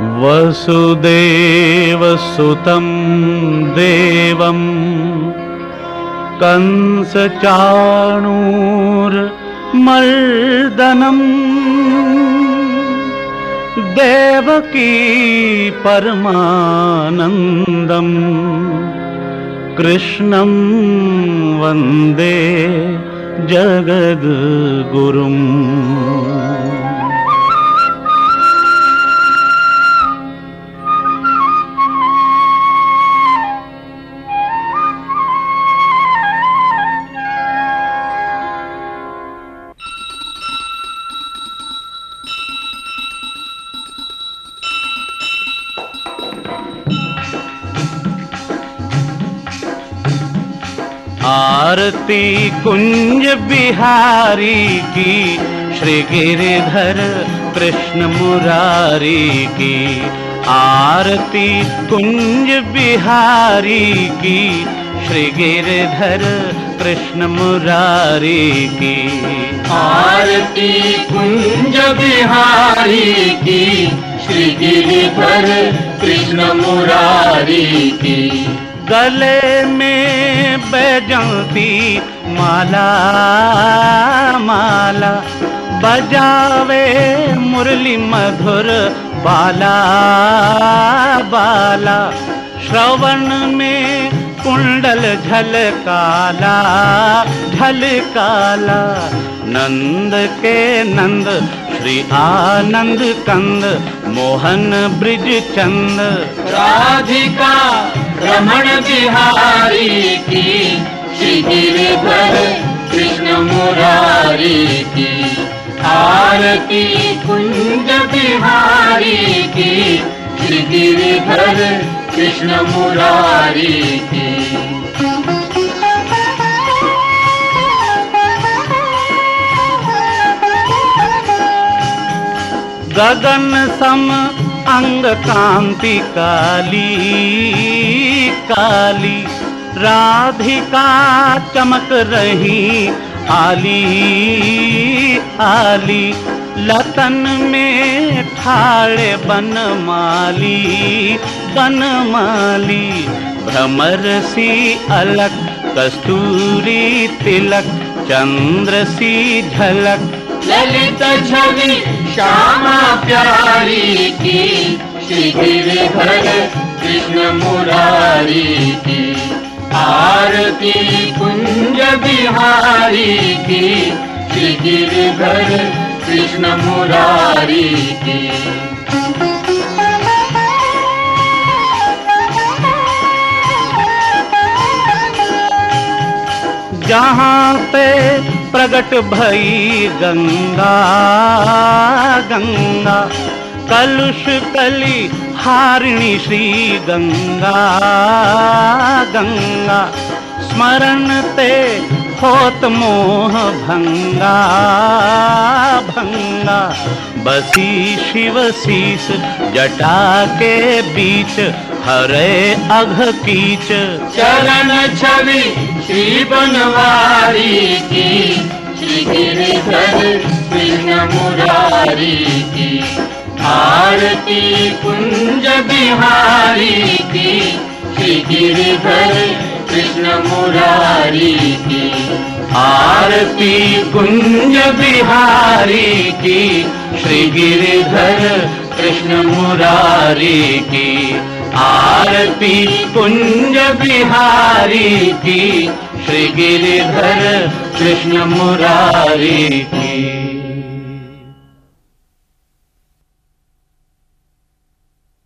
वसुदेवसुतं देवम् कंसचाणूर्मर्दनम् देवकी परमानन्दम् कृष्णं वन्दे जगद्गुरुम् आरती कुंज बिहारी की, श्री गिरिधर कृष्ण मुरारी की। आरती कुंज बिहारी की, श्री गिरिधर कृष्ण मुरारी की। आरती कुंज बिहारी की, श्री गिरिधर कृष्ण मुरारी की। गले में बैजंती माला माला। बजावे मुरली मधुर बाला बाला। श्रवण में कुंडल झलकाला झलकाला। नंद के नंद श्री आनंद कंद मोहन ब्रिज चंद राधिका रमण बिहारी की श्री गिरिधर कृष्ण मुरारी की। आरती कुंज बिहारी की श्री गिरिधर कृष्ण मुरारी की। गगन सम अंग कांति काली काली। राधिका चमक रही, आली आली। लतन में ठाड़े बनमाली बनमाली भ्रमर सी अलक कस्तूरी तिलक, चंद्र सी झलक। ललित छवि श्यामा प्यारी की श्री गिरिधर कृष्ण मुरारी की, आरती कुंज बिहारी की श्री गिरिधर कृष्ण मुरारी की। जहाँ पे प्रगट भई गंगा गंगा। कलुष कली हारिणी श्री गंगा गंगा। स्मरण ते होत मोह भंगा भंगा। बसी शिव शीस जटा के बीच हरे अघ कीच। चरण छवि श्री बनवारी की। श्री गिरिधर कृष्ण मुरारी की। आरती कुंज बिहारी की। श्री गिरिधर कृष्ण मुरारी की। आरती कुंज बिहारी की। श्री गिरिधर कृष्ण मुरारी की। आरती कुंज बिहारी की श्री गिरिधर कृष्ण मुरारी की